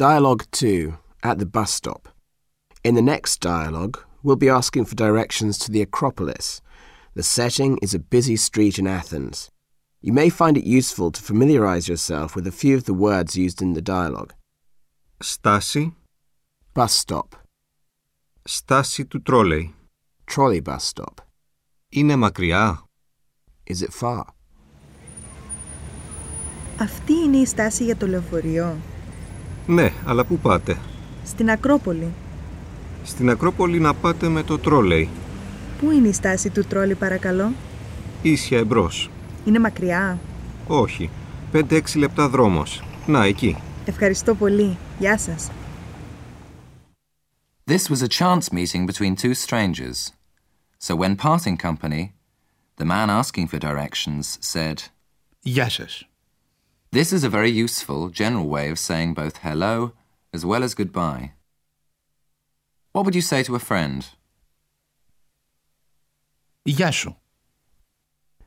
Dialogue 2 at the bus stop. In the next dialogue, we'll be asking for directions to the Acropolis. The setting is a busy street in Athens. You may find it useful to familiarize yourself with a few of the words used in the dialogue. Στάση. Bus stop, Στάση του τρόλεϊ. trolley bus stop. Είναι μακριά. Is it far? Αυτή είναι η στάση για το λεωφορείο. Ναι, αλλά πού πάτε; Στην Ακρόπολη. Στην Ακρόπολη να πάτε με το τρόλεϊ. Πού είναι η στάση του τρόλι παρακαλώ; Ίσια εμπρός. Είναι μακριά; Όχι. 5-6 λεπτά δρόμος. Να, εκεί. Ευχαριστώ πολύ. Γεια σας. This was a chance meeting between two strangers. So when parting company, the man asking for directions said, Γεια σας. This is a very useful general way of saying both hello as well as goodbye. What would you say to a friend? Γεια σου.